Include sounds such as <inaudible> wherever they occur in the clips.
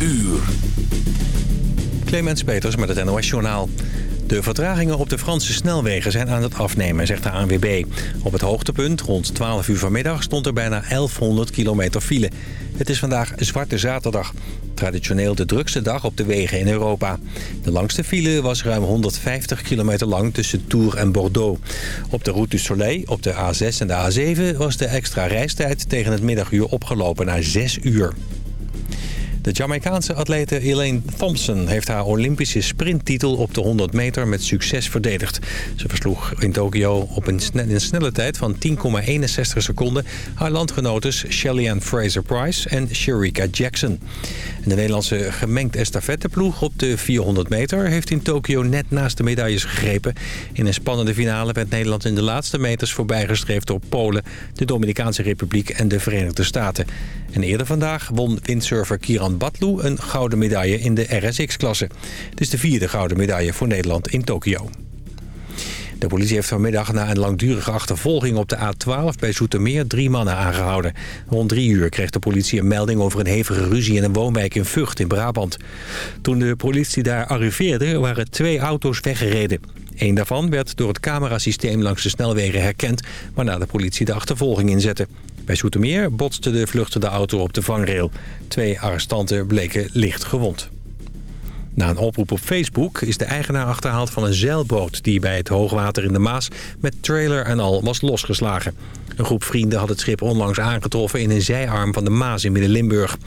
uur. Clemens Peters met het NOS Journaal. De vertragingen op de Franse snelwegen zijn aan het afnemen, zegt de ANWB. Op het hoogtepunt, rond 12 uur vanmiddag, stond er bijna 1100 kilometer file. Het is vandaag Zwarte Zaterdag. Traditioneel de drukste dag op de wegen in Europa. De langste file was ruim 150 kilometer lang tussen Tours en Bordeaux. Op de Route du Soleil, op de A6 en de A7... was de extra reistijd tegen het middaguur opgelopen naar 6 uur. De Jamaicaanse atlete Elaine Thompson heeft haar Olympische sprinttitel op de 100 meter met succes verdedigd. Ze versloeg in Tokio op een, snelle tijd van 10,61 seconden haar landgenotes Shelly-Ann Fraser-Price en Sherika Jackson. De Nederlandse gemengd estafetteploeg op de 400 meter heeft in Tokio net naast de medailles gegrepen. In een spannende finale werd Nederland in de laatste meters voorbijgestreefd door Polen, de Dominicaanse Republiek en de Verenigde Staten. En eerder vandaag won windsurfer Kiran Batlu een gouden medaille in de RSX-klasse. Het is de vierde gouden medaille voor Nederland in Tokio. De politie heeft vanmiddag na een langdurige achtervolging op de A12 bij Zoetermeer drie mannen aangehouden. Rond drie uur kreeg de politie een melding over een hevige ruzie in een woonwijk in Vught in Brabant. Toen de politie daar arriveerde waren twee auto's weggereden. Eén daarvan werd door het camerasysteem langs de snelwegen herkend... waarna de politie de achtervolging inzette. Bij Zoetermeer botste de vluchtende auto op de vangrail. Twee arrestanten bleken licht gewond. Na een oproep op Facebook is de eigenaar achterhaald van een zeilboot... die bij het hoogwater in de Maas met trailer en al was losgeslagen. Een groep vrienden had het schip onlangs aangetroffen in een zijarm van de Maas in Midden-Limburg.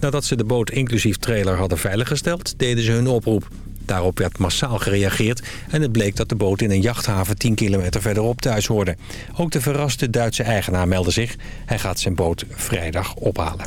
Nadat ze de boot inclusief trailer hadden veiliggesteld, deden ze hun oproep. Daarop werd massaal gereageerd en het bleek dat de boot in een jachthaven 10 kilometer verderop thuis hoorde. Ook de verraste Duitse eigenaar meldde zich. Hij gaat zijn boot vrijdag ophalen.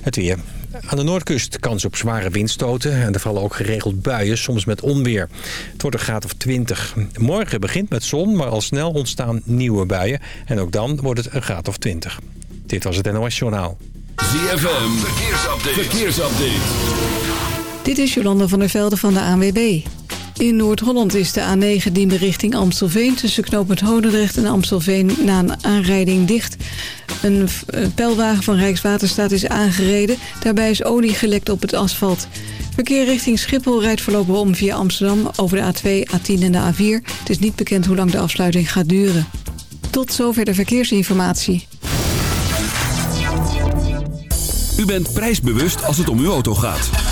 Het weer. Aan de noordkust kans op zware windstoten. En er vallen ook geregeld buien, soms met onweer. Het wordt een graad of 20. Morgen begint met zon, maar al snel ontstaan nieuwe buien. En ook dan wordt het een graad of 20. Dit was het NOS Journaal. ZFM, verkeersupdate. verkeersupdate. Dit is Jolanda van der Velde van de ANWB. In Noord-Holland is de A9 diende richting Amstelveen... tussen knooppunt Hodendrecht en Amstelveen na een aanrijding dicht. Een pijlwagen van Rijkswaterstaat is aangereden. Daarbij is olie gelekt op het asfalt. Verkeer richting Schiphol rijdt voorlopig om via Amsterdam... over de A2, A10 en de A4. Het is niet bekend hoe lang de afsluiting gaat duren. Tot zover de verkeersinformatie. U bent prijsbewust als het om uw auto gaat.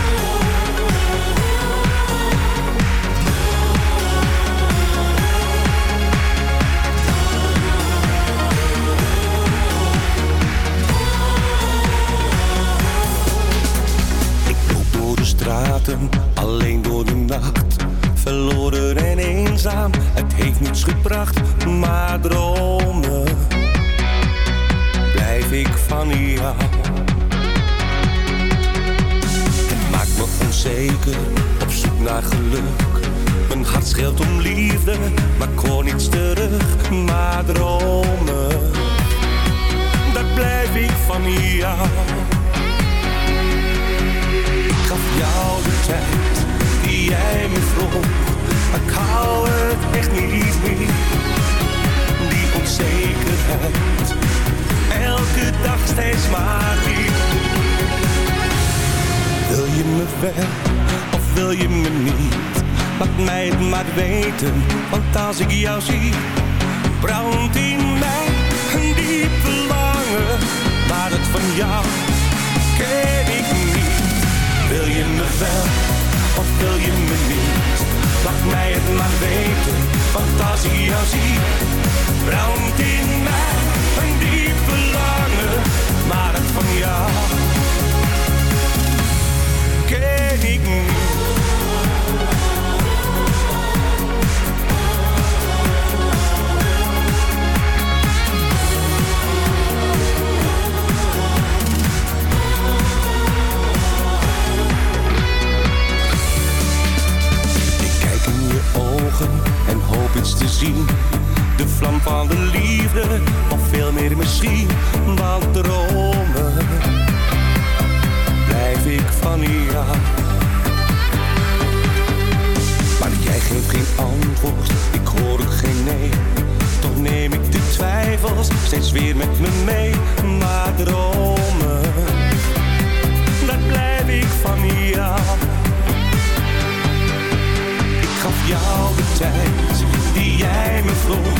Alleen door de nacht. Verloren en eenzaam, het heeft niets gebracht, maar dromen. Blijf ik van jou. Het maakt me onzeker, op zoek naar geluk. Mijn hart scheelt om liefde, maar hoor niets terug, maar dromen. Dat blijf ik van jou gaf jou de tijd die jij me vroeg. Ik hou het echt niet meer. Die onzekerheid, elke dag steeds maar weer. Wil je me wel of wil je me niet? Laat mij het maar weten, want als ik jou zie, brandt in mij een diep verlangen. Maar het van jou ken ik niet je me wel of wil je me niet? Laat mij het maar weten, want als ik brandt in mij een diep verlangen. Maar het van jou ken ik niet. te zien. De vlam van de liefde, of veel meer misschien, want dromen blijf ik van ja. Maar jij geeft geen antwoord, ik hoor geen nee. Toch neem ik de twijfels steeds weer met me mee, maar dromen, Daar blijf ik van hier. Ik gaf jou de tijd die jij me vroeg,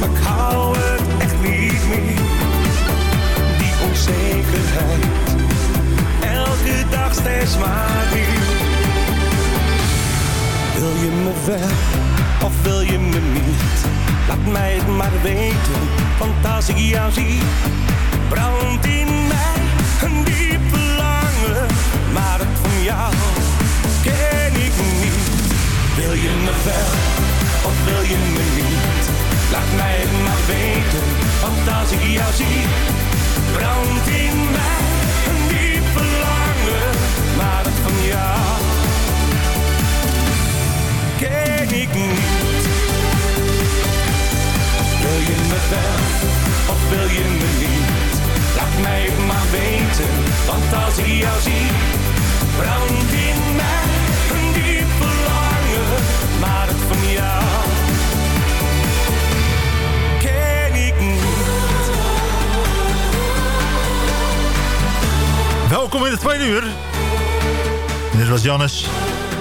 maar ik hou het echt niet meer. Die onzekerheid, elke dag steeds maar weer. Wil je me wel of wil je me niet? Laat mij het maar weten, want als ik jou zie, brandt in mij een diep verlangen. Maar het van jou ken ik niet. Wil je me wel of wil je me niet? Laat mij het maar weten, want als ik jou zie, brandt in mij een diep verlangen. Maar van jou ken ik niet. Wil je me wel of wil je me niet? Laat mij het maar weten, want als ik jou zie, brandt in mij een diep verlangen. Maar het van jou ken ik niet. Welkom in het tweede uur. Dit was Jannes.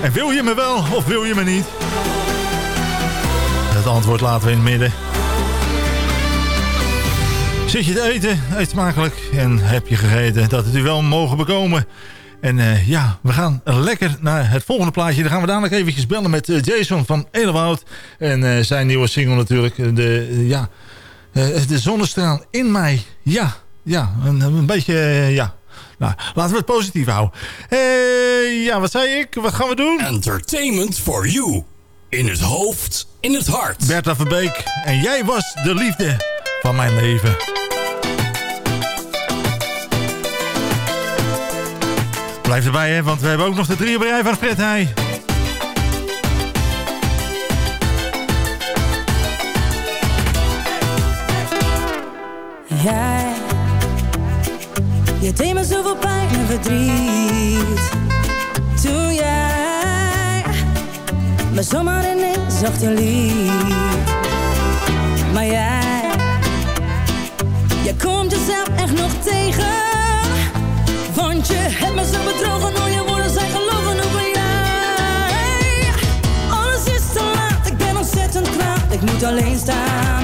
En wil je me wel of wil je me niet? Het antwoord laten we in het midden. Zit je te eten, eet smakelijk en heb je gegeten dat het u wel mogen bekomen. En eh, ja, we gaan lekker naar het volgende plaatje. Dan gaan we dadelijk eventjes bellen met eh, Jason van Elewoud. En eh, zijn nieuwe single natuurlijk. De, ja, de zonnestraal in mij. Ja, ja een, een beetje, ja. Nou, laten we het positief houden. Ja, wat zei ik? Wat gaan we doen? Entertainment for you. In het hoofd, in het hart. Bertha Verbeek. En jij was de liefde van mijn leven. Blijf erbij, hè, want we hebben ook nog de drieënberij van Fred Heij. Jij, je deed me zoveel pijn en verdriet. Toen jij me zomaar ineens liet. Maar jij, je komt jezelf echt nog tegen. Hebt me zo bedrogen, al je woorden zijn gelogen over jij. Alles is te laat, ik ben ontzettend kwaad, ik moet alleen staan.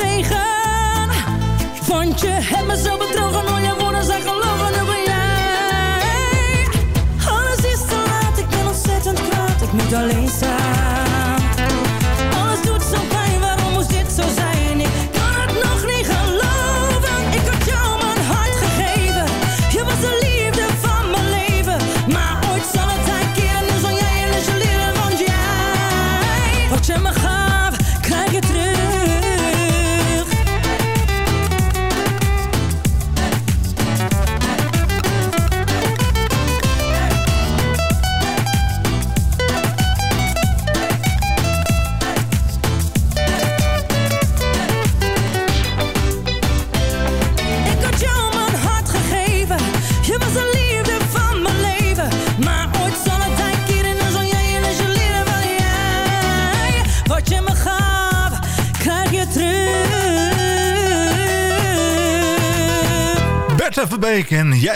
Tegen. Want je hebt me zo bedrogen, al je woorden zijn gelogen over jij. Alles is te laat, ik ben ontzettend kwaad, ik moet alleen staan.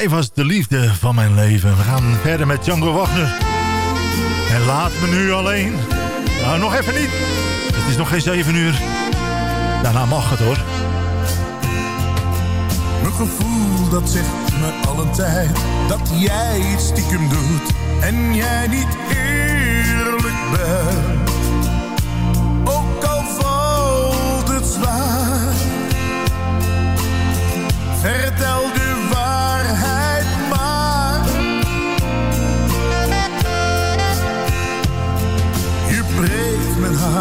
Jij was de liefde van mijn leven. We gaan verder met Django Wagner. En laat me nu alleen. Nou, nog even niet. Het is nog geen 7 uur. daarna mag het hoor. Mijn gevoel dat zegt me al een tijd dat jij iets stiekem doet en jij niet eerlijk bent. Ook al valt het zwaar, vertel de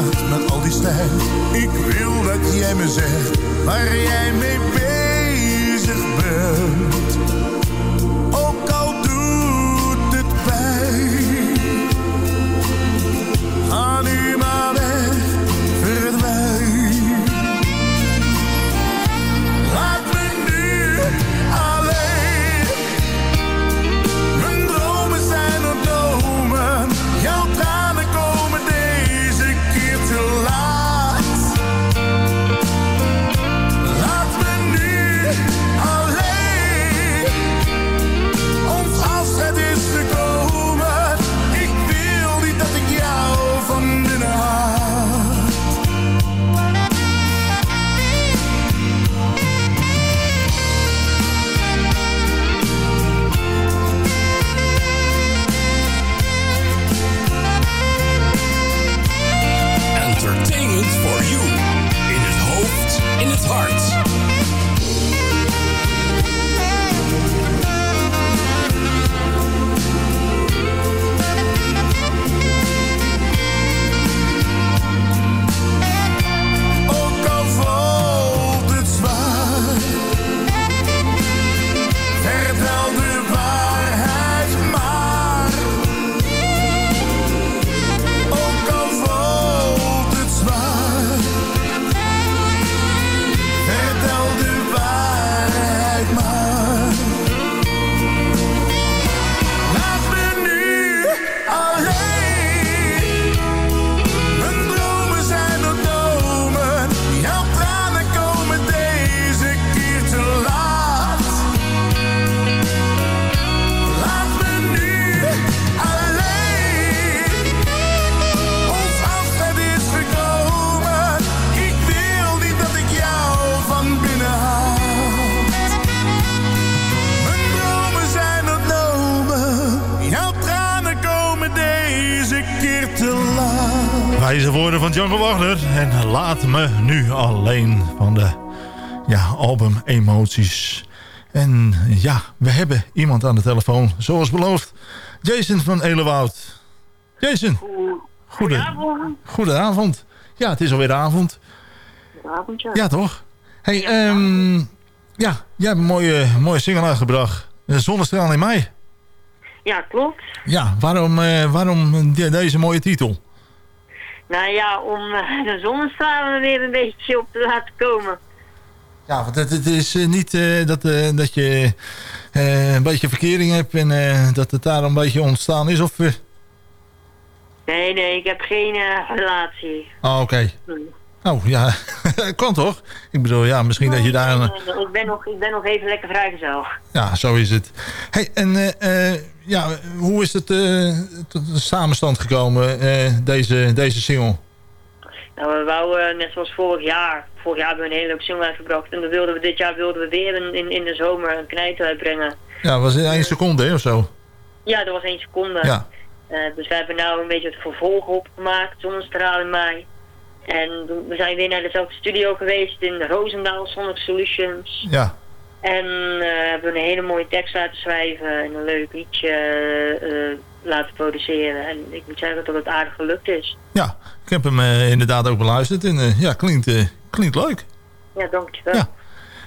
met al die stijl. Ik wil dat jij me zegt waar jij mee bezig laat me nu alleen van de ja, album Emoties. En ja, we hebben iemand aan de telefoon, zoals beloofd. Jason van Elewoud. Jason. Goedenavond. Goedenavond. Ja, het is alweer avond. Avond, ja. Ja, toch? hey, ehm, ja, jij hebt een mooie, mooie single uitgebracht. Eh, Zonnestraal in mei. Ja, klopt. Ja, waarom, eh, waarom de- deze mooie titel? Nou ja, om eh, de zonnestralen er weer een beetje op te laten komen. Ja, want het, het is eh, niet eh, dat, dat je een beetje verkering hebt en dat het daar een beetje ontstaan is. Of, Nee, nee, ik heb geen relatie. Oh, oké. Hm. Oh, ja, <laughs> kan toch? Ik bedoel, ja, misschien dat je daar... een- ik, ben nog, ik ben nog even lekker vrijgezel. Ja, zo is het. hey, en eh, eh, ja, hoe is het eh, tot de samenstand gekomen, deze, deze single? Nou, we wouden, net zoals vorig jaar, vorig jaar hebben we een hele leuke single uitgebracht. En dan wilden we dit jaar wilden we weer in, in, in de zomer een knijter uitbrengen. Ja, was in één seconde, hè, of zo? Ja, dat was één seconde. Ja. Dus we hebben nou een beetje het vervolg opgemaakt, Zonnestraal in mei. En we zijn weer naar dezelfde studio geweest in Roosendaal, Sonic Solutions. Ja. En eh, hebben we een hele mooie tekst laten schrijven en een leuk liedje eh, laten produceren. En ik moet zeggen dat het aardig gelukt is. Ja, ik heb hem eh, inderdaad ook beluisterd en eh, ja, klinkt, eh, klinkt leuk. Ja, dankjewel. Ja.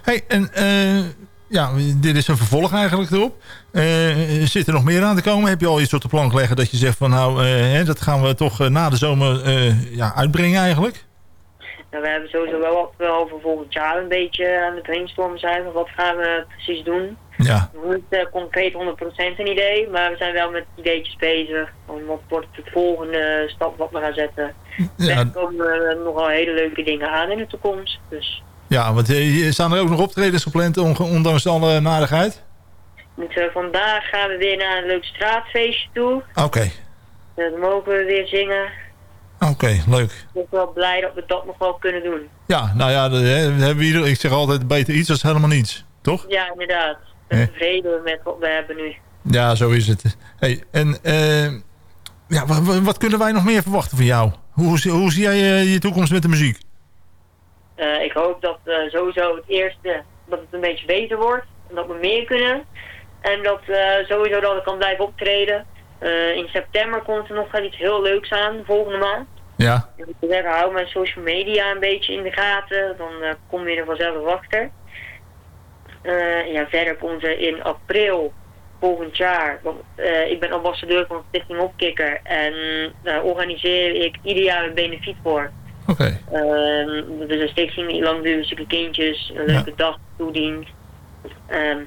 hey, en eh, ja, dit is een vervolg eigenlijk erop. Eh, zit er nog meer aan te komen? Heb je al iets op de plank leggen dat je zegt van nou, eh, hè, dat gaan we toch eh, na de zomer ja, uitbrengen eigenlijk? Nou, we hebben sowieso wel wat we over volgend jaar een beetje aan het brainstormen zijn. van Wat gaan we precies doen? Ja, Niet uh, concreet 100% een idee, maar we zijn wel met ideetjes bezig. Om wat wordt de volgende stap wat we gaan zetten. ja, Er komen uh, nogal hele leuke dingen aan in de toekomst. Dus ja want eh, staan er ook nog optredens gepland on- ondanks alle narigheid? vandaag gaan we weer naar een leuk straatfeestje toe. Oké, Dan mogen we weer zingen. oké. Leuk. Ik ben wel blij dat we dat nog wel kunnen doen. Ja, nou ja, dat, hè, hebben we hier, ik zeg altijd beter iets dan helemaal niets. Toch? Ja, inderdaad. Ik ben tevreden met wat we hebben nu. Ja, zo is het. Hey, en eh, ja, wa- wa- wat kunnen wij nog meer verwachten van jou? Hoe, zie- hoe zie jij eh, je toekomst met de muziek? Eh, ik hoop dat eh, sowieso het eerste, dat het een beetje beter wordt. En dat we meer kunnen. En dat eh, sowieso dat ik kan blijven optreden. In september komt er nog wel iets heel leuks aan, volgende maand. Ja, Ik moet zeggen, hou mijn social media een beetje in de gaten. Dan kom je er vanzelf achter. Ja, verder komt er in april volgend jaar. Want, ik ben ambassadeur van Stichting Opkikker. En daar organiseer ik ieder jaar een benefiet voor. Oké. Ehm, dus een stichting die langdurige kindjes een leuke dag toedient. Ehm,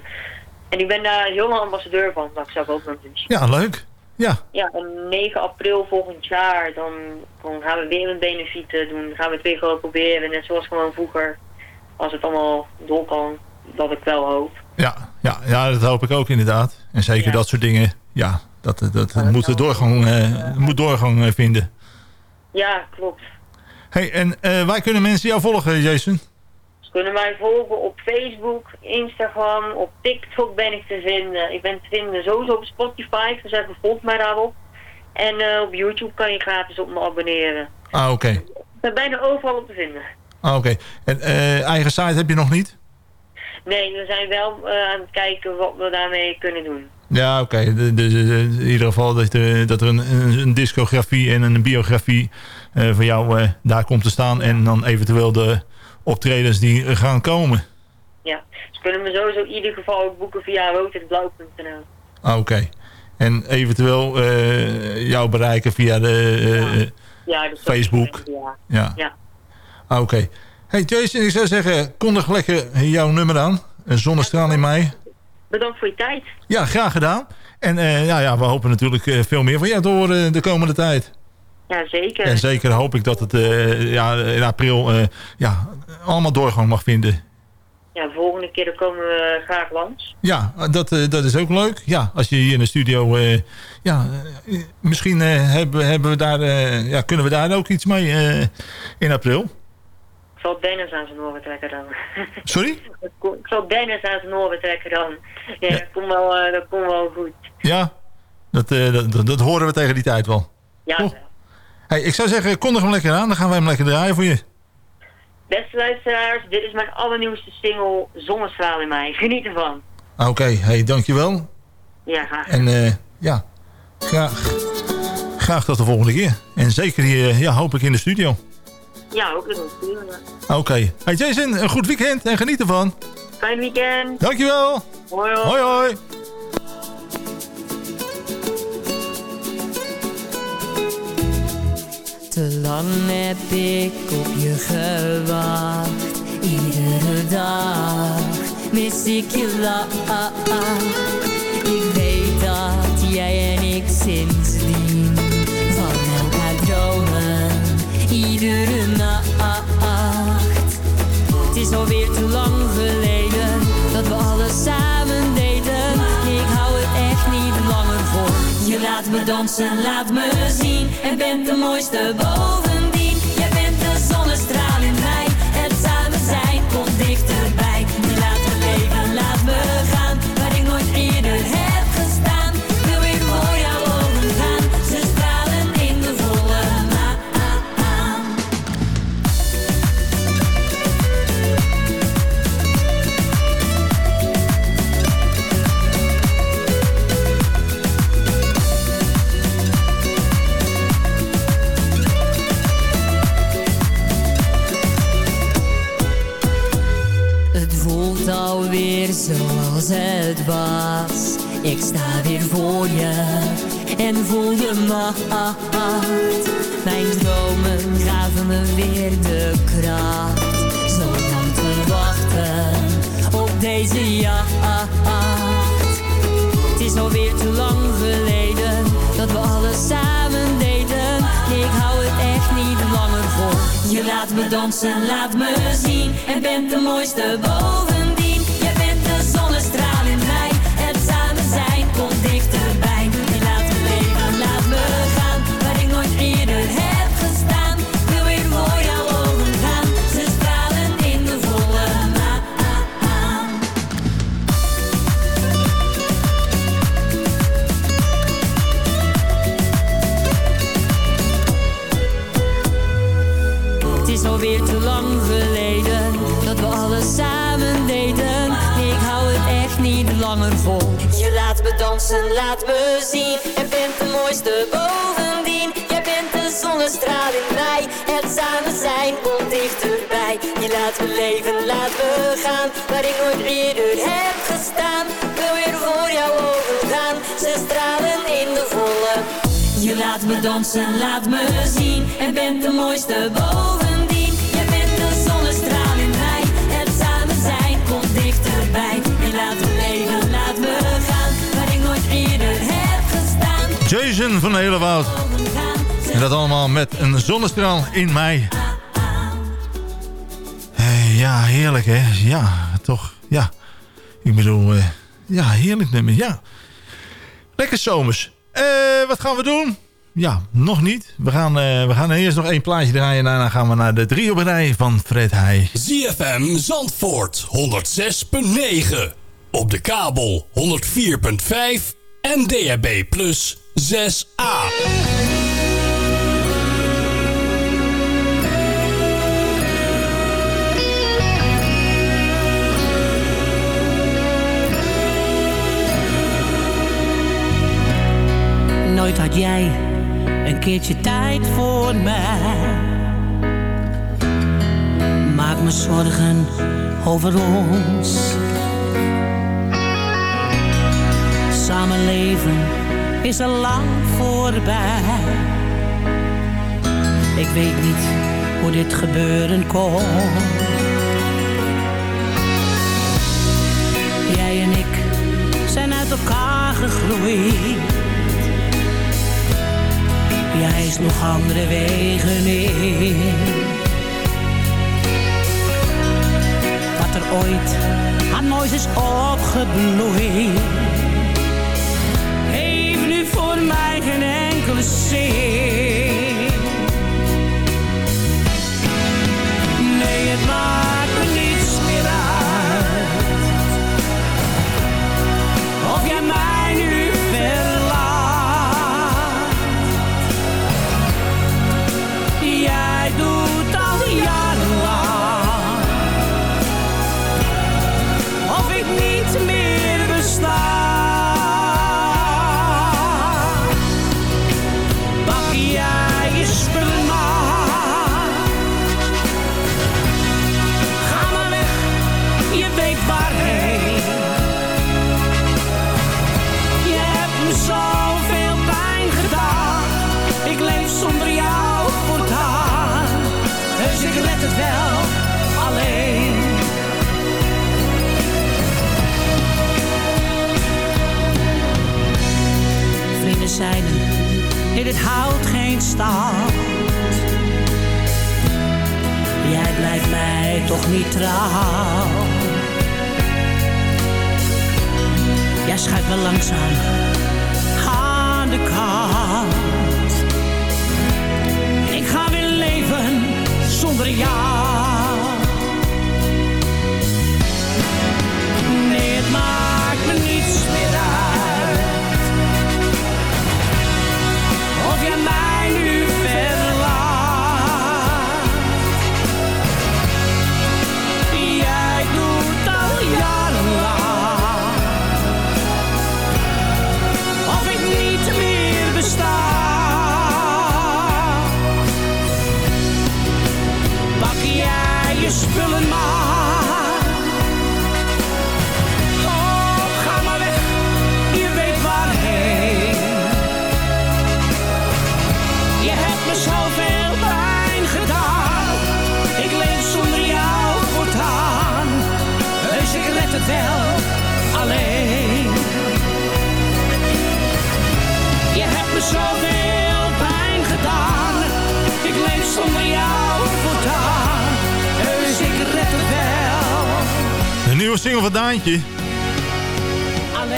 en ik ben daar heel lang ambassadeur van, dat ik zelf ook nog dus. Ja, leuk. Ja, Ja, en 9 april volgend jaar, dan, dan gaan we weer een benefiet eh, doen. Dan gaan we het weer gewoon proberen, net zoals gewoon vroeger. Als het allemaal door kan, dat ik wel hoop. ja, ja, ja, dat hoop ik ook inderdaad. En zeker Ja. dat soort dingen, ja, dat, dat, dat moet, doorgang, eh, moet doorgang eh, vinden. Ja, klopt. Hey, en eh, wij kunnen mensen jou volgen, Jason? Ze kunnen mij volgen op Facebook, Instagram, op TikTok ben ik te vinden. Ik ben te vinden sowieso op Spotify, dus even volg mij daarop. En eh, op YouTube kan je gratis op me abonneren. Ah, oké. Ik ben bijna overal op te vinden. Ah, oké. En eh, eigen site heb je nog niet? Nee, we zijn wel aan het kijken wat we daarmee kunnen doen. Ja, oké. De- In ieder geval dat er, dat er een, een, discografie en een biografie eh, van jou eh, daar komt te staan. En dan eventueel de optredens die gaan komen. Ja, ze kunnen me sowieso in ieder geval ook boeken via roodendblauw.nl. Ah, oké. En eventueel eh, jou bereiken via de... eh, Ja, dus Facebook. Ja. ja. Ja. Ah, oké. Hey Jason, ik zou zeggen, kondig lekker jouw nummer aan. Een zonnestraal in mei. Bedankt voor je tijd. Ja, graag gedaan. En eh, ja, ja, we hopen natuurlijk eh, veel meer van jou te horen de komende tijd. Ja, zeker. En zeker hoop ik dat het eh, ja, in april ja, allemaal doorgang mag vinden. Ja, de volgende keer komen we graag langs. Ja, dat, dat is ook leuk. Ja, als je hier in de studio... ja, misschien hebben, hebben we daar, ja, kunnen we daar ook iets mee in april. Ik zal Dennis aan zijn oren trekken dan. Sorry? Ik zal Dennis aan zijn oren trekken dan. Ja, dat komt wel, eh, dat komt wel goed. Ja, dat, eh, dat, dat, dat horen we tegen die tijd wel. Ja? Hey, ik zou zeggen, kondig hem lekker aan. Dan gaan wij hem lekker draaien voor je. beste luisteraars, dit is mijn allernieuwste single Zonnestraal in mij. Geniet ervan. Ah, Oké, hey, dankjewel. Ja, graag. En eh, ja, graag, graag tot de volgende keer. En zeker hier, ja, hoop ik in de studio. Ja, ook een goede. Oké. Hey Jason, een goed weekend en geniet ervan. Fijn weekend. Dankjewel. Hoi hoi. Hoi hoi. Te lang heb ik op je gewacht. Iedere dag mis ik je lach. Ik weet dat jij en ik sindsdien is alweer te lang geleden dat we alles samen deden. Ik hou het echt niet langer voor. Je laat me dansen, laat me zien. En bent de mooiste bovendien. En voel de macht. Mijn dromen gaven me weer de kracht. Zo lang te wachten op deze jacht. Het is alweer te lang geleden dat we alles samen deden. Ik hou het echt niet langer vol. Je laat me dansen, laat me zien. En bent de mooiste bovendien. Dansen, laat me zien. Je bent de mooiste bovendien. Jij bent de zonnestraal in mij. Het samen zijn komt dichterbij. Je laat me leven, laat me gaan. Waar ik nooit eerder heb gestaan. Wil weer voor jouw ogen gaan. Ze stralen in de volle. Je laat me dansen, laat me zien. En bent de mooiste bovendien. Jason van Helewoud. En dat allemaal met een zonnestraal in mij. Eh, ja, heerlijk hè. Ja, toch. Ja. Ik bedoel, eh, ja, heerlijk nummer. Ja. Lekker zomers. Eh, wat gaan we doen? Ja, nog niet. We gaan, we gaan eerst nog één plaatje draaien. En daarna gaan we naar de drie op rij van Fred Heij. ZFM Zandvoort 106.9. Op de kabel 104.5 en DHB Plus 6A. Nooit had jij een keertje tijd voor mij. Maak me zorgen over ons. Samenleven is al lang voorbij. Ik weet niet hoe dit gebeuren kon. Jij en ik zijn uit elkaar gegroeid. Jij is nog andere wegen in. Wat er ooit aan moois is opgebloeid. Mij geen enkele zin. Zeiden Nee, dit houdt geen stand. Jij blijft mij toch niet trouw. Jij schuift me langzaam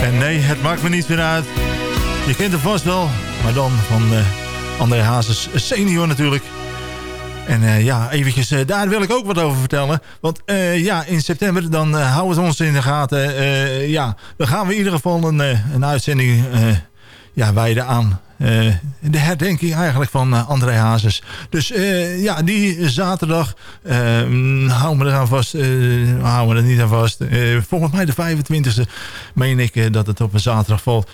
En nee, het maakt me niet meer uit. Je kent hem vast wel, maar dan van eh André Hazes senior natuurlijk. En eh, ja, eventjes, eh, daar wil ik ook wat over vertellen. Want ja, in september, dan houden we ons in de gaten. Ja, dan gaan we in ieder geval een, een uitzending ja, wijden aan de herdenking eigenlijk van André Hazes. Dus ja, die zaterdag, hou me eraan vast, hou me er niet aan vast. volgens mij de 25e meen ik dat het op een zaterdag valt.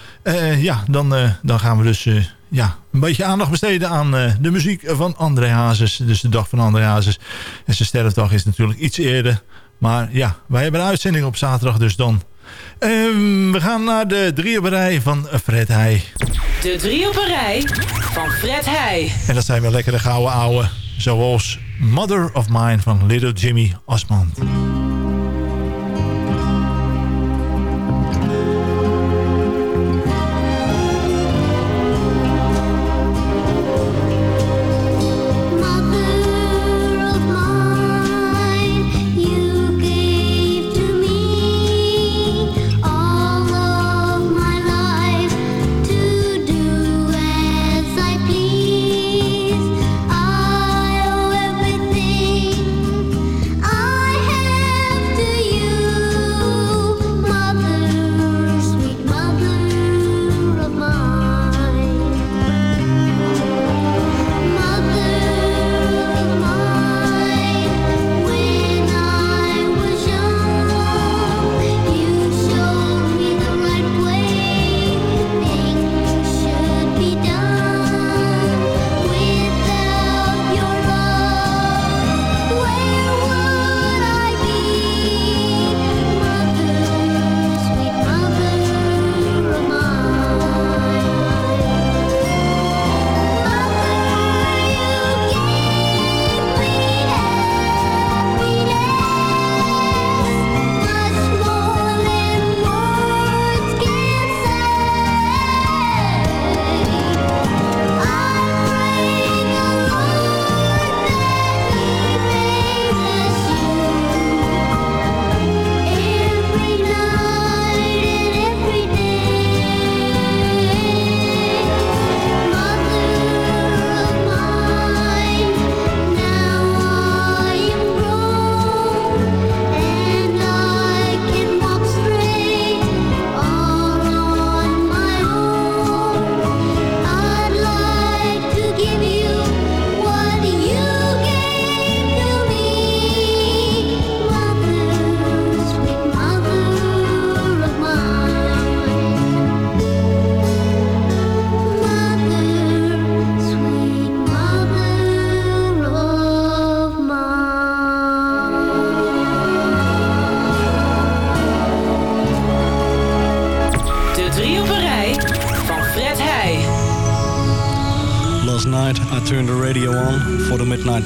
ja, dan, dan gaan we dus ja, een beetje aandacht besteden aan de muziek van André Hazes. Dus de dag van André Hazes. En zijn sterfdag is natuurlijk iets eerder. Maar ja, wij hebben een uitzending op zaterdag, dus dan... Um, we gaan naar de drieënberij van Fred Heij. De drieënberij van Fred Heij. En dat zijn wel lekkere gouden ouwe. Zoals Mother of Mine van Little Jimmy Osmond.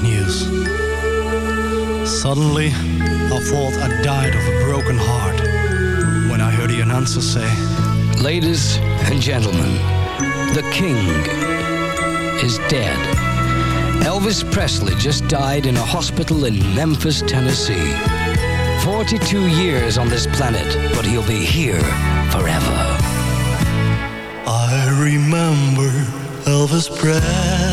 news. Suddenly, I thought I died of a broken heart when I heard the announcer say, Ladies and gentlemen, the king is dead. Elvis Presley just died in a hospital in Memphis, Tennessee. 42 years on this planet, but he'll be here forever. I remember Elvis Presley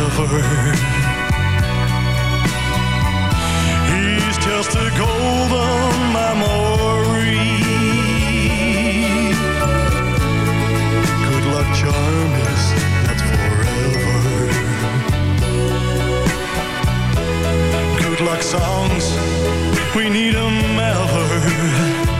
or never. just a golden memory. Good luck charm is not forever. Good luck songs, we need them ever.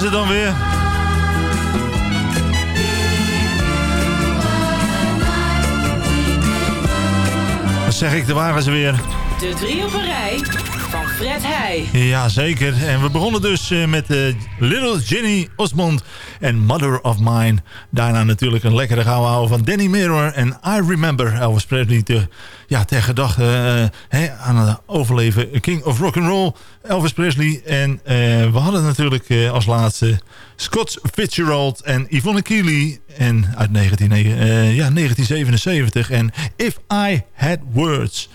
Waren ze dan weer. Wat zeg ik, daar waren ze weer. De drie op een rij van Fred Heij. Ja, zeker. En we begonnen dus eh, met uh, Little Ginny Osmond en Mother of Mine. Daarna natuurlijk een lekkere gouden ouwe van Danny Mirror en I Remember Elvis Presley. Te, ja, ter gedachte uh, aan het overleven King of Rock and Roll Elvis Presley. En we hadden natuurlijk als laatste Scott Fitzgerald en Yvonne Keely. En uit 19, ja, 1977 en If I Had Words...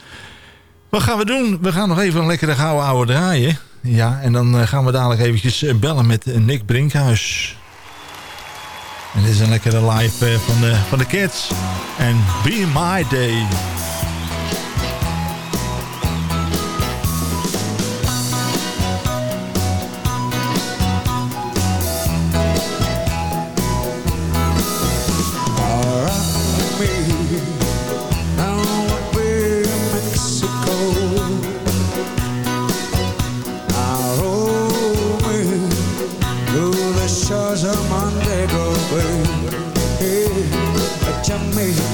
Wat gaan we doen? We gaan nog even een lekkere gouden oude draaien. Ja, en dan eh, gaan we dadelijk eventjes eh, bellen met eh, Nick Brinkhuis. En dit is een lekkere live van de, van de Kids. En Be My Day. to me.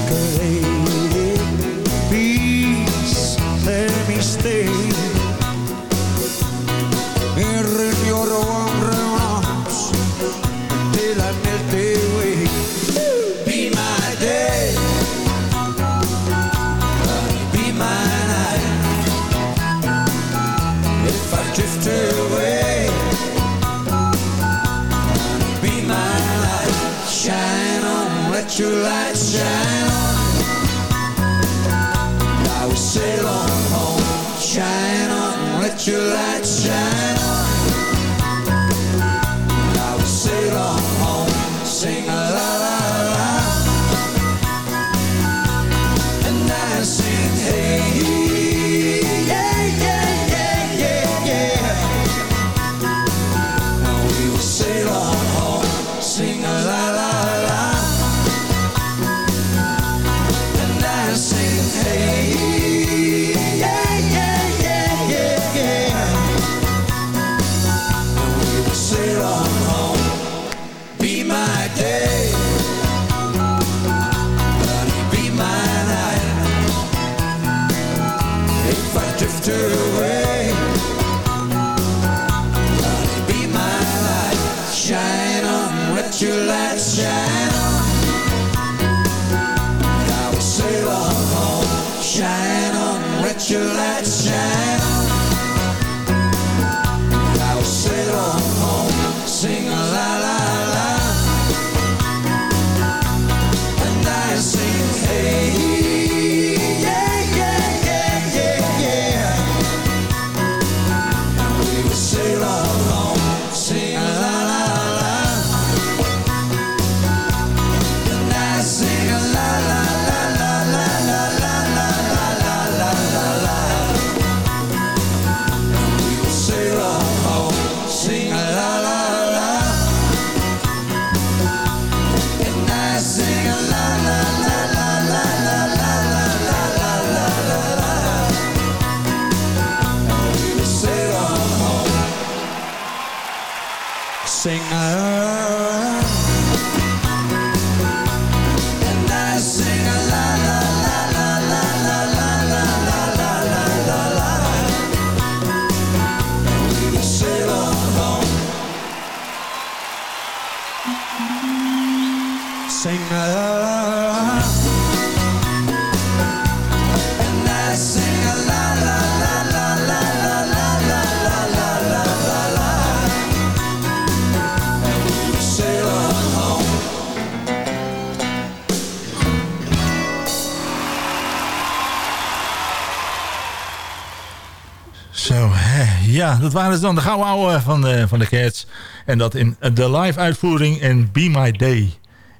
Ja, dat waren ze dan de gouden ouwe van de, van de Cats. En dat in de live uitvoering en Be My Day.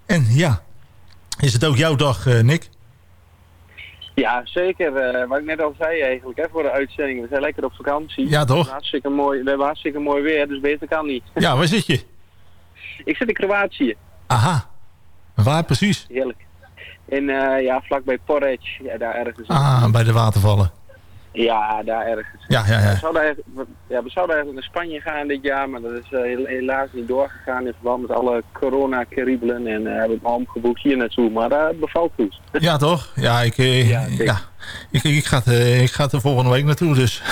En ja, is het ook jouw dag, uh, Nick? Ja, zeker. Uh, wat ik net al zei eigenlijk, hè, voor de uitzending. We zijn lekker op vakantie. Ja, toch? Hartstikke mooi, we hebben hartstikke mooi weer, dus beter kan niet. <laughs> Ja, waar zit je? ik zit in Kroatië. Aha. Waar precies? Heerlijk. In, uh, ja, vlakbij Porridge. Ja, daar ergens. Ah, bij de watervallen. Ja, daar ergens. Ja, ja, ja. We zouden, eigenlijk, we- ja, we zouden eigenlijk naar Spanje gaan dit jaar, maar dat is eh, hel- helaas niet doorgegaan in verband met alle corona-kriebelen. En eh, hebben we maar omgeboekt hier naartoe, maar dat bevalt goed. <laughs> Ja, toch? Ja, ik, eh, ja, Ik, ik, ga, er- ik ga er volgende week naartoe, dus.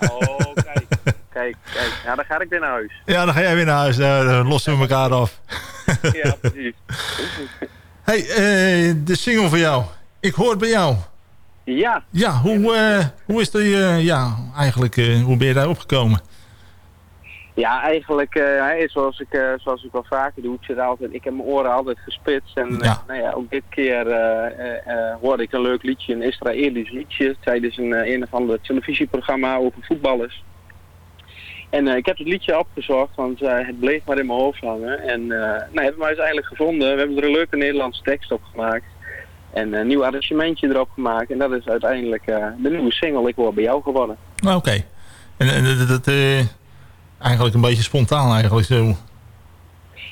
Oh, <laughs> kijk, kijk, kijk. Ja, dan ga ik weer naar huis. Ja, dan ga jij weer naar huis. eh, Dan lossen we elkaar af. Ja, precies. <laughs> hey, eh, de single voor jou. Ik hoor het bij jou. Ja. Ja, hoe, eh, hoe is die, eh, ja, eigenlijk, eh, hoe ben je daar opgekomen? Ja, eigenlijk, is zoals ik, zoals ik wel vaker doe, ik, zit altijd, ik heb mijn oren altijd gespitst. En Ja. nou ja, ook dit keer hoorde ik een leuk liedje, een Israëlisch liedje, tijdens een, een of ander televisieprogramma over voetballers. En ik heb het liedje opgezocht, want het bleef maar in mijn hoofd hangen. En nou, hebben we hem uiteindelijk gevonden. We hebben er een leuke Nederlandse tekst op gemaakt. En een nieuw arrangementje erop gemaakt. En dat is uiteindelijk eh, de nieuwe single Ik Hoor Bij Jou geworden. Nou, Oké. En, en dat, dat eh, eigenlijk een beetje spontaan eigenlijk zo. Ja,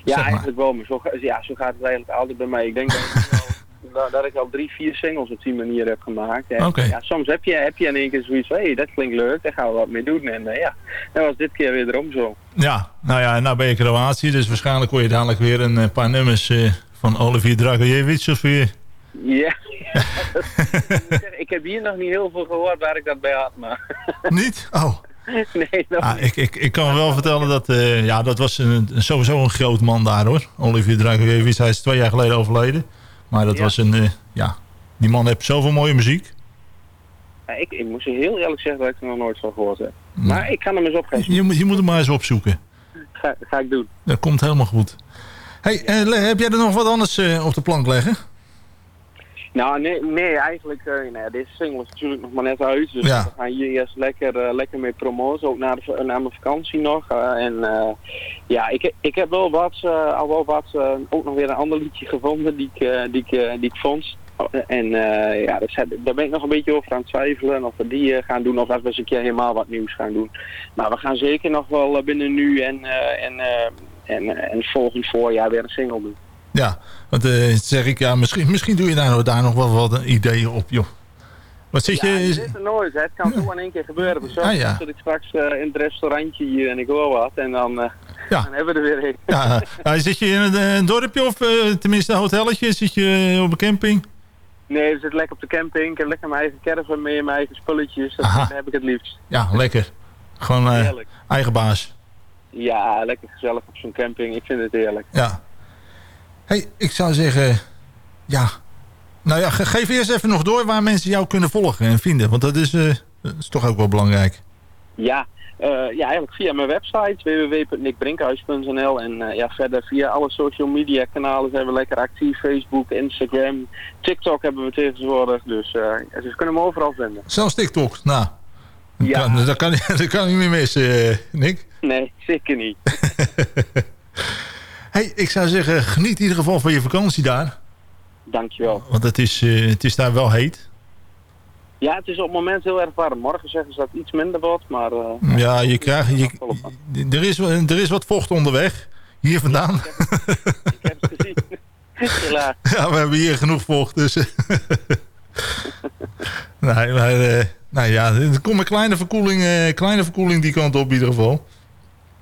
Zeg maar. eigenlijk wel, maar zo, ja, zo gaat het eigenlijk altijd bij mij. Ik denk dat ik, wel- <laughs> dat, ik al drie, vier singles op die manier heb gemaakt. En, ja, soms heb je, heb je in één keer zoiets van, hé, hey, dat klinkt leuk, daar gaan we wat mee doen. En eh, ja, dat was dit keer weer erom zo. Ja, nou ja, nou ben je Kroatië, dus waarschijnlijk hoor je dadelijk weer een eh, paar nummers eh, van Olivier Dragojevic of weer. Ja, dat- ik moet zeggen, ik heb hier nog niet heel veel gehoord waar ik dat bij had, maar... <laughs> Niet? Oh. <laughs> nee, nog Ah, ik, ik, ik kan wel vertellen dat, eh, ja, dat was een, sowieso een groot man daar hoor. Olivier Dragojevic, hij is twee jaar geleden overleden. Maar dat Ja. was een, eh, ja, die man heeft zoveel mooie muziek. Ja, ik, ik moet je heel eerlijk zeggen dat ik er nog nooit van gehoord heb. Maar ik kan hem eens opgeven. Je, moet- je moet hem maar eens opzoeken. Ga, ga ik doen. Dat komt helemaal goed. Hey, eh, heb jij er nog wat anders op de plank leggen? Nou, nee, nee eigenlijk, eh, nou ja, deze single is natuurlijk nog maar net uit. Dus Ja. we gaan hier eerst lekker, eh, lekker mee promoten, ook na, de, mijn vakantie nog. eh, en ja, ik, ik heb wel wat, al wel wat, ook nog weer een ander liedje gevonden die ik, eh, die ik, die ik vond. En ja, dat daar ben ik nog een beetje over aan het twijfelen of we die gaan doen of dat we eens een keer helemaal wat nieuws gaan doen. Maar we gaan zeker nog wel binnen nu en, en, en, en volgend voorjaar weer een single doen. Ja, want eh, zeg ik, ja, misschien, misschien doe je daar, nog- daar nog wel wat ideeën op, joh. Wat zit Ja, je nooit. hè. Het kan zo in één keer gebeuren. Zo Ah, ja. zit ik straks eh, in het restaurantje hier en ik hoor wat. En dan, eh, Ja. dan hebben we er weer een. Ja, <laughs> ja, zit je in een, eh, een dorpje of eh, tenminste een hotelletje? Zit je eh, op een camping? Nee, we zitten lekker op de camping. Ik heb lekker mijn eigen caravan mee, mijn eigen spulletjes. Dat Aha. heb ik het liefst. Ja, lekker. Gewoon eh, eigen baas. Ja, lekker gezellig op zo'n camping. Ik vind het heerlijk. Ja. Hey, ik zou zeggen... Ja. Nou ja, ge- geef eerst even nog door waar mensen jou kunnen volgen en vinden. Want dat is, eh, dat is toch ook wel belangrijk. Ja, eh, ja, eigenlijk via mijn website www.nickbrinkhuis.nl en eh, ja, verder via alle social media kanalen zijn we lekker actief. Facebook, Instagram, TikTok hebben we tegenwoordig. Dus, dus we kunnen me overal vinden. Zelfs TikTok. Nou, dat, Ja. kan, dat, kan, <laughs> dat kan niet meer missen, Nick. Nee, zeker niet. <laughs> hey, ik zou zeggen, geniet in ieder geval van je vakantie daar. Dankjewel. Want het is, eh, het is daar wel heet. Ja, het is op het moment heel erg warm. Morgen zeggen ze dat het iets minder wordt, maar... eh, Ja, je krijgt, je, er, is, er is wat vocht onderweg. Hier vandaan. ik heb het gezien. <laughs> Helaas. Ja, we hebben hier genoeg vocht, dus... <laughs> nee, maar... eh, nou ja, er komt een kleine verkoeling, kleine verkoeling die kant op in ieder geval.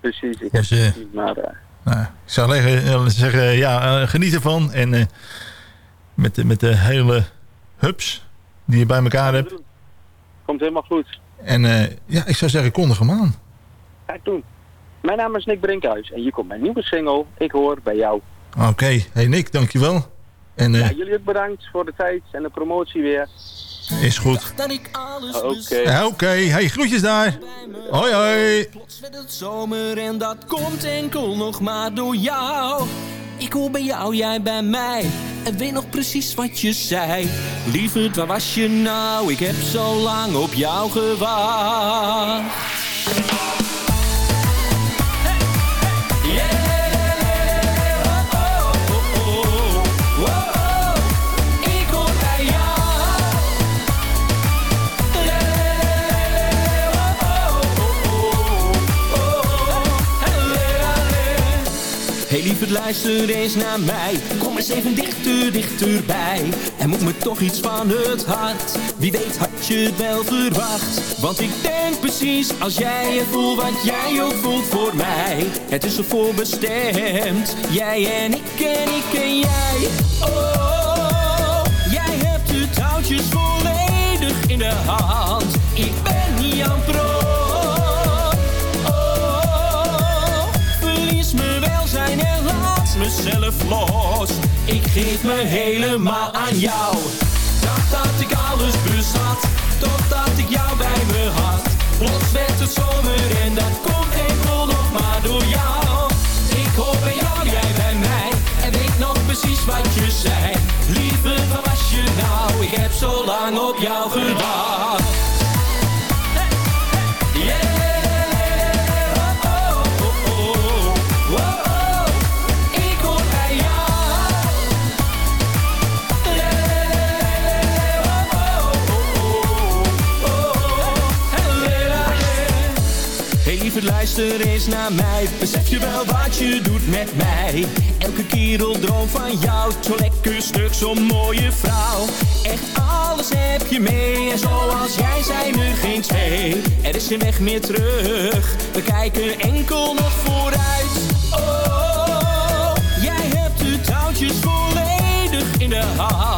Precies, ik heb Dus, het eh, gezien, maar... Nou, ik zou leggen, eh, zeggen, ja, eh, geniet ervan. En eh, met, de, met de hele hubs die je bij elkaar hebt. komt helemaal goed. En ja, ik zou zeggen, kondig hem aan. Ga ik doen. Mijn naam is Nick Brinkhuis en hier komt mijn nieuwe single. Ik hoor bij jou. Oké, hey Nick, dankjewel. En eh, Ja, jullie ook bedankt voor de tijd en de promotie weer. Is goed. Dat ik alles Oké. Ja, Oké, hey, groetjes daar. Hoi, hoi. Plots werd het zomer en dat komt enkel nog maar door jou. Ik hoor bij jou, jij bij mij. En weet nog precies wat je zei. Lieverd, waar was je nou? Ik heb zo lang op jou gewacht. Hey lieve luister eens naar mij. Kom eens even dichter, dichterbij. Er moet me toch iets van het hart. Wie weet had je het wel verwacht. Want ik denk precies als jij je voelt wat jij ook voelt voor mij. Het is ervoor bestemd. Jij en ik en ik en jij. Oh, jij hebt de touwtjes volledig in de hand. Ik ben niet aan pro. Mezelf los. Ik geef me helemaal aan jou. Dacht dat ik alles bezat, totdat ik jou bij me had. Plots werd het zomer en dat komt enkel nog maar door jou. Ik hoor bij jou, jij bij mij, en weet nog precies wat je zei. Lieve, waar was je nou? Ik heb zo lang op jou gewacht. Luister eens naar mij. Besef je wel wat je doet met mij? Elke kerel droom van jou. Zo lekker stuk, zo'n mooie vrouw. Echt alles heb je mee. En zoals jij zijn er geen twee. Er is geen weg meer terug. We kijken enkel nog vooruit. Oh, jij hebt de touwtjes volledig in de hand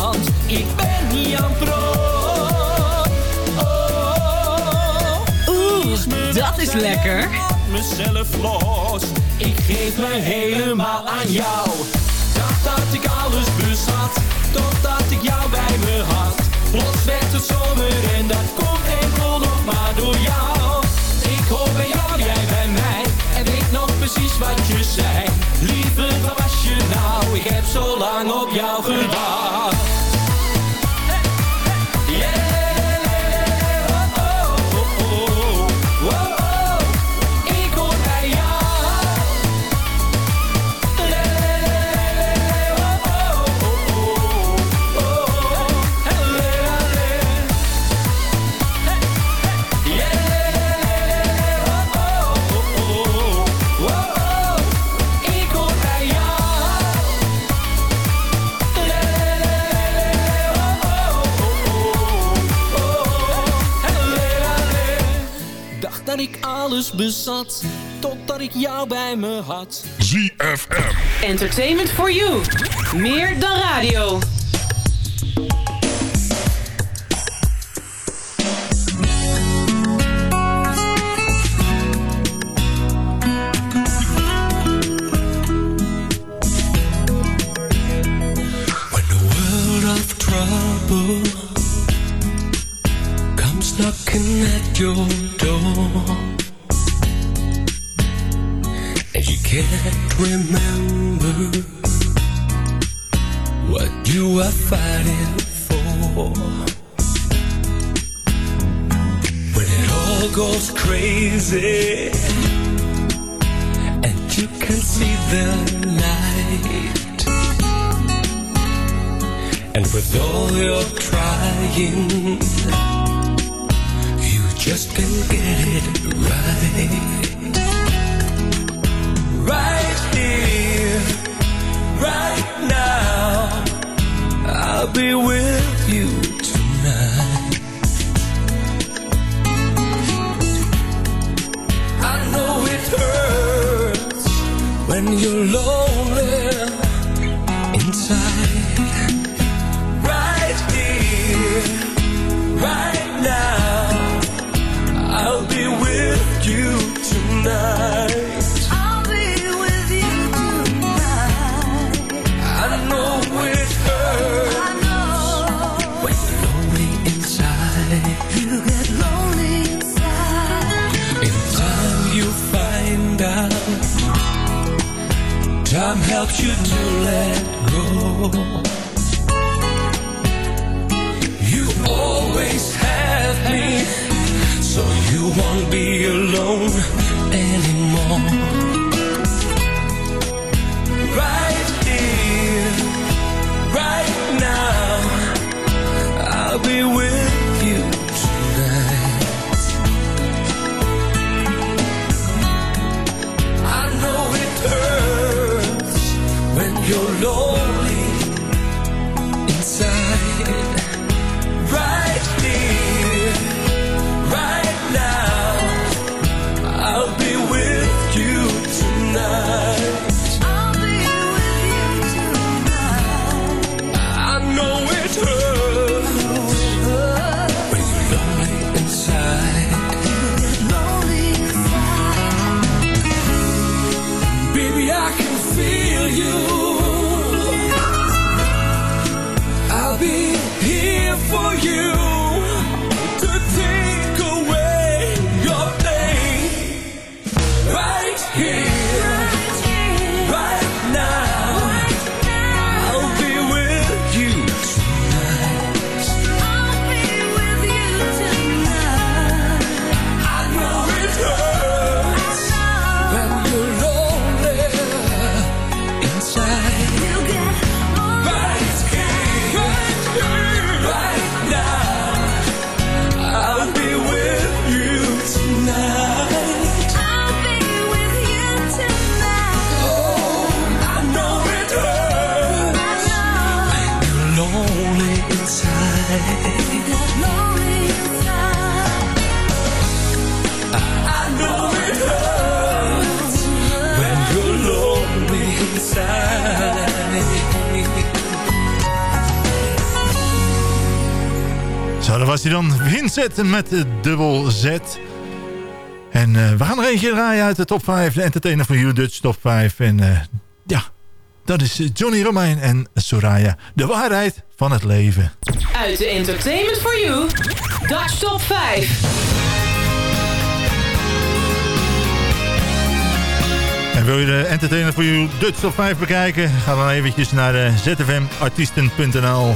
is lekker. mezelf los. Ik geef me helemaal aan jou. Dacht dat ik alles bezat, totdat ik jou bij me jou bij me had. ZFM. Entertainment for you. Meer dan radio. For you Zo, dat was hij dan. Vincent met de dubbel Z. En eh, we gaan er eentje draaien uit de top 5. De Entertainer for You Dutch top 5. En eh, ja, dat is Johnny Romein en Soraya. De waarheid van het leven. Uit de Entertainment for You Dutch Top 5. En wil je de Entertainer for You Dutch top 5 bekijken? Ga dan eventjes naar eh, zfmartiesten.nl.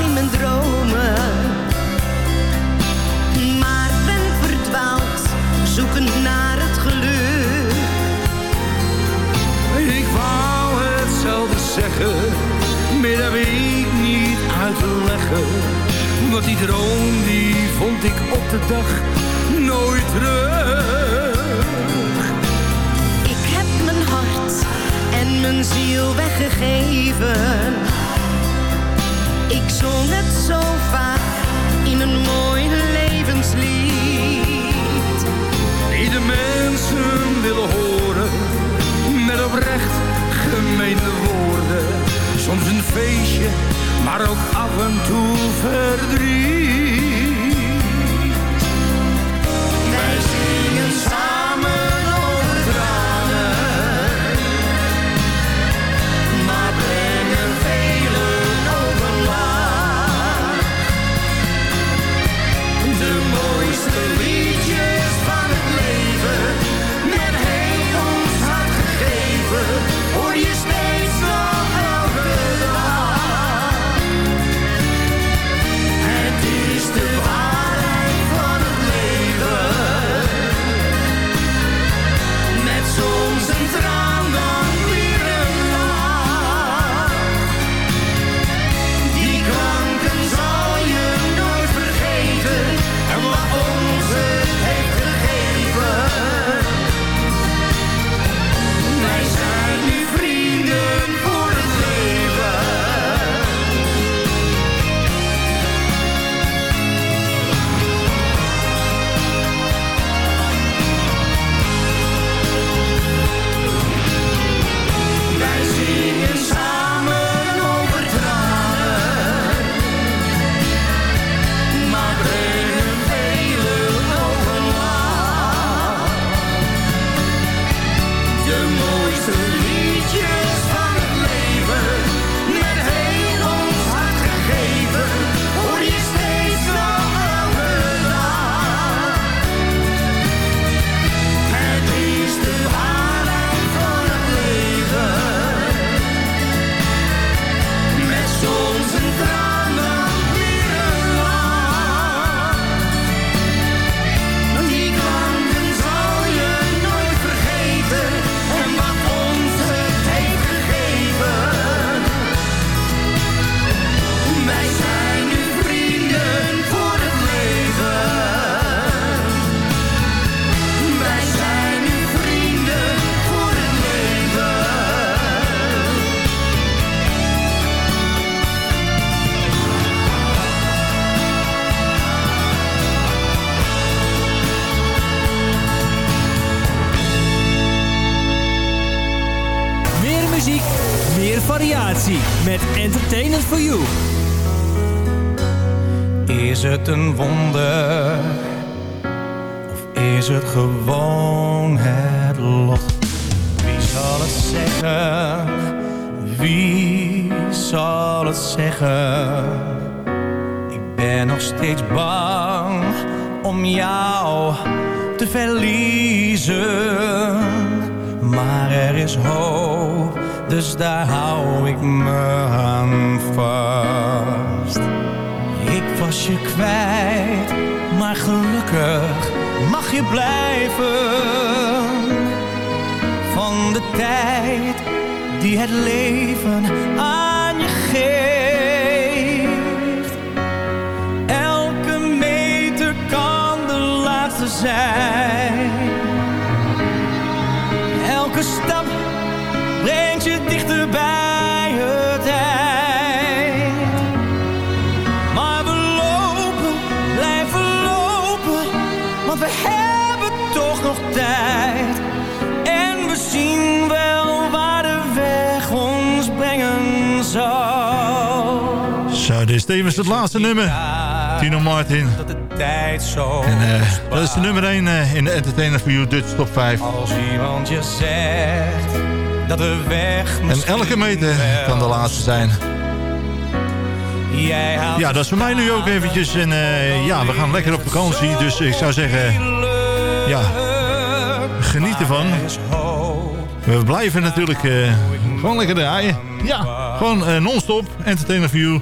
in mijn dromen. Maar ben verdwaald, zoekend naar het geluk. Ik wou hetzelfde zeggen, maar dat ik niet uit te leggen. Want die droom die vond ik op de dag nooit terug. Ik heb mijn hart en mijn ziel weggegeven. Ik zong het zo vaak in een mooi levenslied. Die de mensen willen horen, met oprecht gemeende woorden. Soms een feestje, maar ook af en toe verdriet. Elke stap brengt je dichter bij het eind. Maar we lopen, blijven lopen, want we hebben toch nog tijd. En we zien wel waar de weg ons brengen zal. Zo, dit is tevens het laatste nummer. Tino Martin. Tijd zo En eh, dat is de nummer 1 in de Entertainer for You Dutch Top 5. Als iemand je zegt dat de weg En elke meter kan de laatste zijn. Jij Ja, dat is voor mij nu ook eventjes. En eh, ja, we gaan lekker op vakantie. Dus ik zou zeggen, ja, geniet ervan. We blijven natuurlijk eh, gewoon lekker draaien. Ja, gewoon eh, non-stop. Entertainer for You.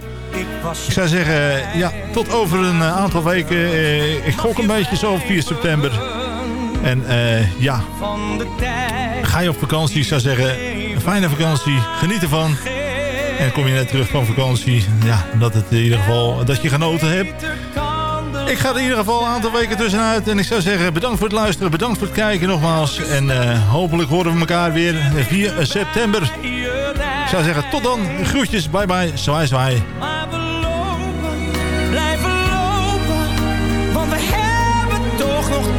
Ik zou zeggen, ja, tot over een eh, aantal weken. eh, ik gok een beetje zo op 4 september. En eh, ja, ga je op vakantie. Ik zou zeggen, een fijne vakantie. Geniet ervan. En kom je net terug van vakantie. Ja, dat, het in ieder geval, dat je genoten hebt. Ik ga er in ieder geval een aantal weken tussenuit. En ik zou zeggen, bedankt voor het luisteren. Bedankt voor het kijken nogmaals. En hopelijk horen we elkaar weer 4 september. Ik zou zeggen, tot dan. Groetjes, bye bye. Zwaai, zwaai.